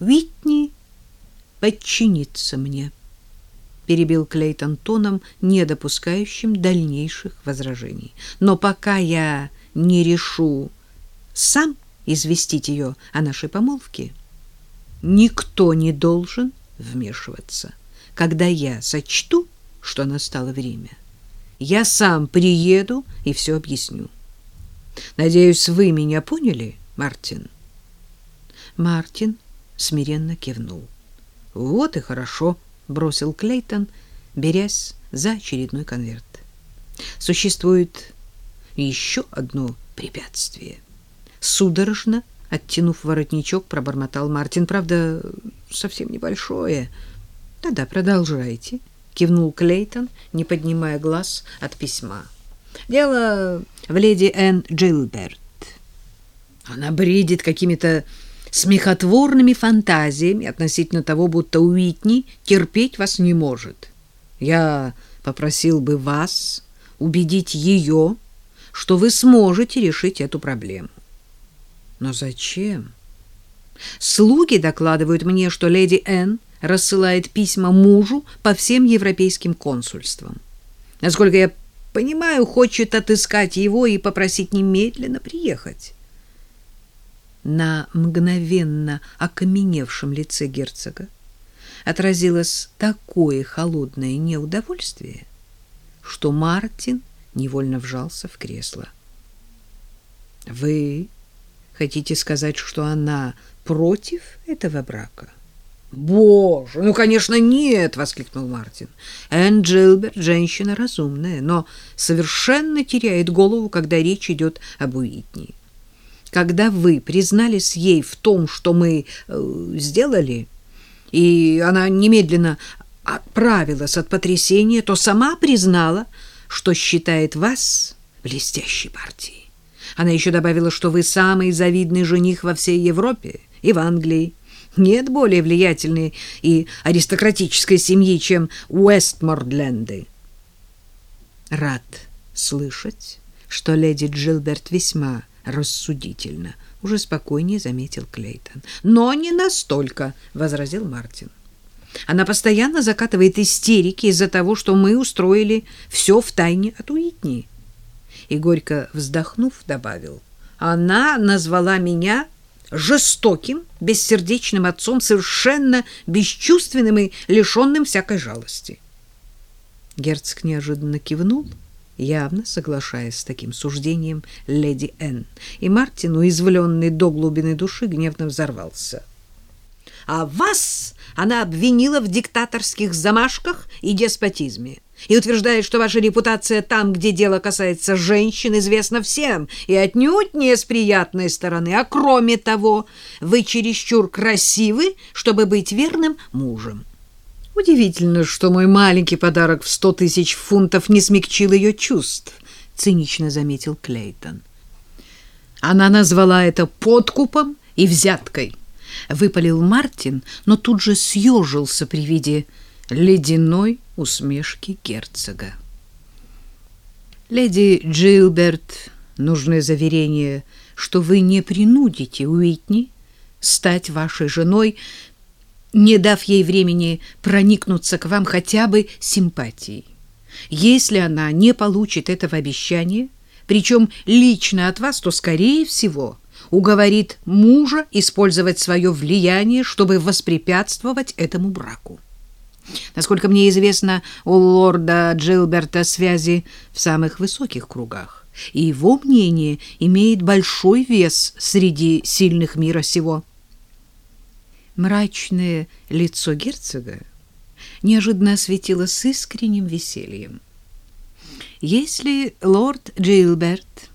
Уитни подчинится мне, перебил Клейтон тоном, не допускающим дальнейших возражений. Но пока я не решу сам известить ее о нашей помолвке, никто не должен вмешиваться. Когда я сочту, что настало время, я сам приеду и все объясню. Надеюсь, вы меня поняли, Мартин? Мартин смиренно кивнул. Вот и хорошо, бросил Клейтон, берясь за очередной конверт. Существует еще одно препятствие. Судорожно оттянув воротничок, пробормотал Мартин. Правда, совсем небольшое. Да-да, продолжайте, кивнул Клейтон, не поднимая глаз от письма. Дело в леди Энн Джилберт. Она бредит какими-то смехотворными фантазиями относительно того, будто Уитни терпеть вас не может. Я попросил бы вас убедить ее, что вы сможете решить эту проблему. Но зачем? Слуги докладывают мне, что леди Энн рассылает письма мужу по всем европейским консульствам. Насколько я понимаю, хочет отыскать его и попросить немедленно приехать. На мгновенно окаменевшем лице герцога отразилось такое холодное неудовольствие, что Мартин невольно вжался в кресло. Вы хотите сказать, что она против этого брака? Боже, ну, конечно, нет, воскликнул Мартин. Энн Джилберт женщина разумная, но совершенно теряет голову, когда речь идет об Уитни когда вы признались ей в том, что мы э, сделали, и она немедленно отправилась от потрясения, то сама признала, что считает вас блестящей партией. Она еще добавила, что вы самый завидный жених во всей Европе и в Англии. Нет более влиятельной и аристократической семьи, чем Уэстмордленды. Рад слышать, что леди Джилберт весьма рассудительно, уже спокойнее заметил Клейтон. Но не настолько, возразил Мартин. Она постоянно закатывает истерики из-за того, что мы устроили все в тайне от Уитни. И горько вздохнув, добавил: "Она назвала меня жестоким, бессердечным отцом, совершенно бесчувственным и лишенным всякой жалости". Герцог неожиданно кивнул явно соглашаясь с таким суждением леди Н. И Мартин, уязвленный до глубины души, гневно взорвался. «А вас она обвинила в диктаторских замашках и деспотизме» и утверждает, что ваша репутация там, где дело касается женщин, известна всем, и отнюдь не с приятной стороны, а кроме того, вы чересчур красивы, чтобы быть верным мужем. Удивительно, что мой маленький подарок в сто тысяч фунтов не смягчил ее чувств, цинично заметил Клейтон. Она назвала это подкупом и взяткой. Выпалил Мартин, но тут же съежился при виде ледяной усмешки герцога. Леди Джилберт, нужное заверение, что вы не принудите Уитни стать вашей женой, не дав ей времени проникнуться к вам хотя бы симпатией. Если она не получит этого обещания, причем лично от вас, то, скорее всего, уговорит мужа использовать свое влияние, чтобы воспрепятствовать этому браку. Насколько мне известно, у лорда Джилберта связи в самых высоких кругах, и его мнение имеет большой вес среди сильных мира сего. Мрачное лицо герцога неожиданно осветилось искренним весельем. Если лорд Джилберт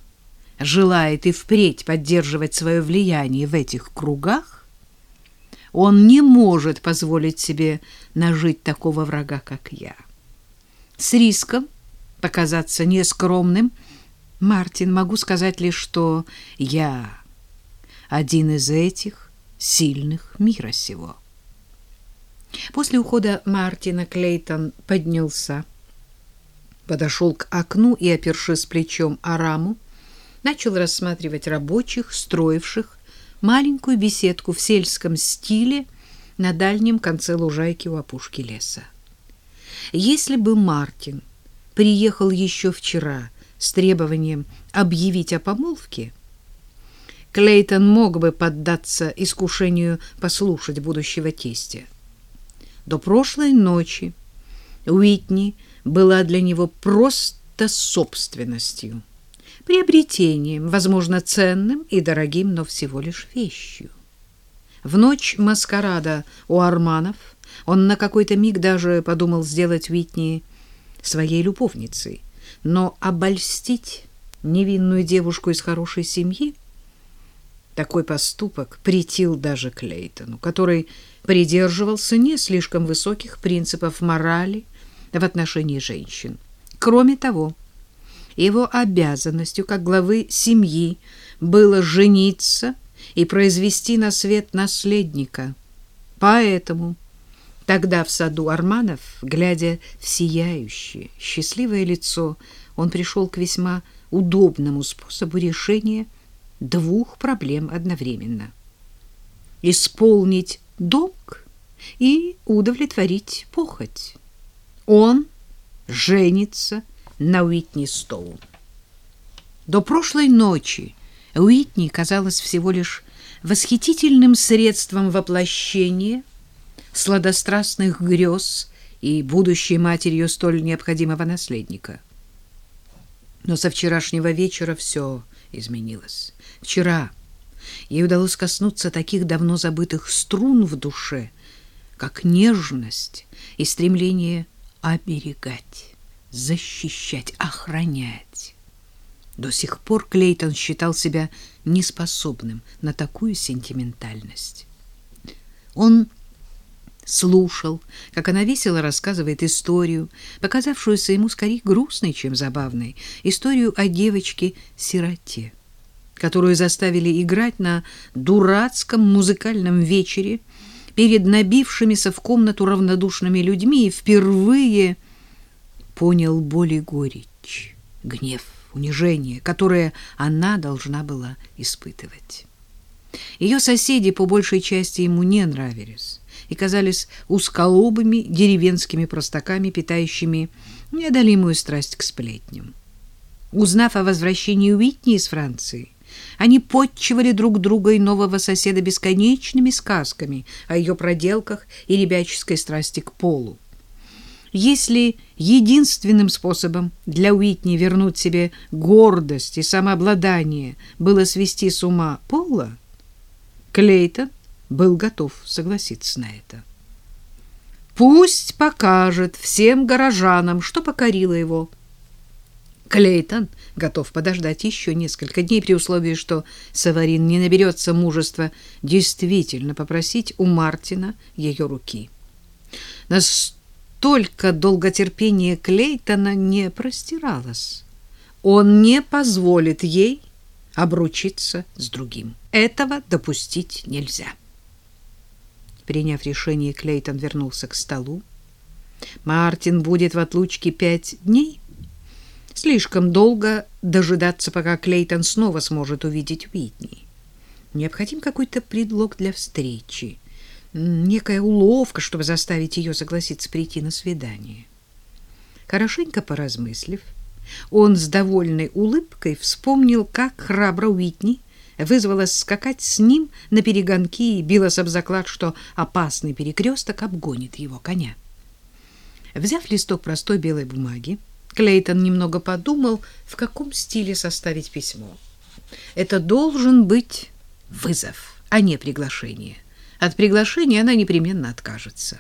желает и впредь поддерживать свое влияние в этих кругах, он не может позволить себе нажить такого врага, как я. С риском показаться нескромным, Мартин, могу сказать лишь, что я один из этих сильных мира сего. После ухода Мартина Клейтон поднялся, подошел к окну и, опершись плечом о раму, начал рассматривать рабочих, строивших маленькую беседку в сельском стиле на дальнем конце лужайки у опушки леса. Если бы Мартин приехал еще вчера с требованием объявить о помолвке, Клейтон мог бы поддаться искушению послушать будущего тестя. До прошлой ночи Уитни была для него просто собственностью, приобретением, возможно, ценным и дорогим, но всего лишь вещью. В ночь маскарада у Арманов он на какой-то миг даже подумал сделать Уитни своей любовницей, но обольстить невинную девушку из хорошей семьи такой поступок претил даже Клейтону, который придерживался не слишком высоких принципов морали в отношении женщин. Кроме того, его обязанностью как главы семьи было жениться и произвести на свет наследника. Поэтому тогда в саду Арманов, глядя в сияющее, счастливое лицо, он пришел к весьма удобному способу решения двух проблем одновременно. Исполнить долг и удовлетворить похоть. Он женится на Уитни Стоун. До прошлой ночи Уитни казалась всего лишь восхитительным средством воплощения сладострастных грез и будущей матерью столь необходимого наследника. Но со вчерашнего вечера все изменилось. Вчера ей удалось коснуться таких давно забытых струн в душе, как нежность и стремление оберегать, защищать, охранять. До сих пор Клейтон считал себя неспособным на такую сентиментальность. Он слушал, как она весело рассказывает историю, показавшуюся ему скорее грустной, чем забавной, историю о девочке-сироте, которую заставили играть на дурацком музыкальном вечере перед набившимися в комнату равнодушными людьми и впервые понял боль и горечь, гнев, унижение, которое она должна была испытывать. Ее соседи по большей части ему не нравились и казались узколобыми деревенскими простаками, питающими неодолимую страсть к сплетням. Узнав о возвращении Уитни из Франции, они подчивали друг друга и нового соседа бесконечными сказками о ее проделках и ребяческой страсти к полу. Если единственным способом для Уитни вернуть себе гордость и самообладание было свести с ума Пола, Клейтон был готов согласиться на это. Пусть покажет всем горожанам, что покорило его. Клейтон готов подождать еще несколько дней при условии, что Саварин не наберется мужества действительно попросить у Мартина ее руки. Настолько долготерпение Клейтона не простиралось. Он не позволит ей обручиться с другим. Этого допустить нельзя. Приняв решение, Клейтон вернулся к столу. Мартин будет в отлучке пять дней. Слишком долго дожидаться, пока Клейтон снова сможет увидеть Уитни. Необходим какой-то предлог для встречи, некая уловка, чтобы заставить ее согласиться прийти на свидание. Хорошенько поразмыслив, он с довольной улыбкой вспомнил, как храбро Уитни вызвалась скакать с ним на перегонки и билась об заклад, что опасный перекресток обгонит его коня. Взяв листок простой белой бумаги, Клейтон немного подумал, в каком стиле составить письмо. Это должен быть вызов, а не приглашение. От приглашения она непременно откажется.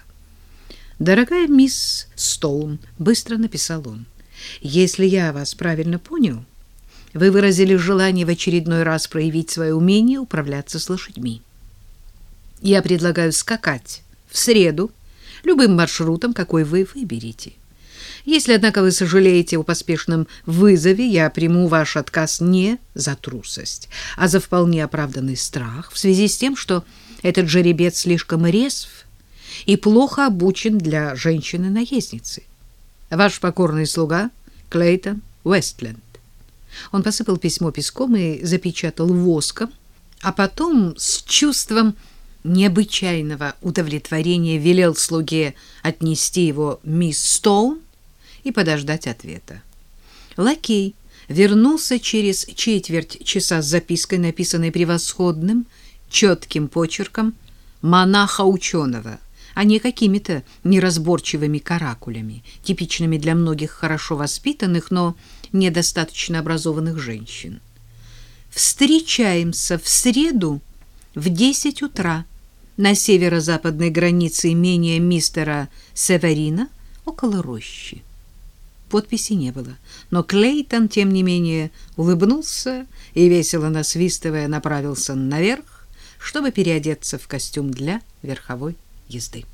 «Дорогая мисс Стоун», — быстро написал он, — «если я вас правильно понял...» вы выразили желание в очередной раз проявить свое умение управляться с лошадьми. Я предлагаю скакать в среду любым маршрутом, какой вы выберете. Если, однако, вы сожалеете о поспешном вызове, я приму ваш отказ не за трусость, а за вполне оправданный страх в связи с тем, что этот жеребец слишком резв и плохо обучен для женщины-наездницы. Ваш покорный слуга Клейтон Уэстленд. Он посыпал письмо песком и запечатал воском, а потом с чувством необычайного удовлетворения велел слуге отнести его мисс Стоун и подождать ответа. Лакей вернулся через четверть часа с запиской, написанной превосходным, четким почерком монаха-ученого, а не какими-то неразборчивыми каракулями, типичными для многих хорошо воспитанных, но недостаточно образованных женщин. Встречаемся в среду в 10 утра на северо-западной границе имения мистера Северина около рощи. Подписи не было, но Клейтон, тем не менее, улыбнулся и, весело насвистывая, направился наверх, чтобы переодеться в костюм для верховой езды.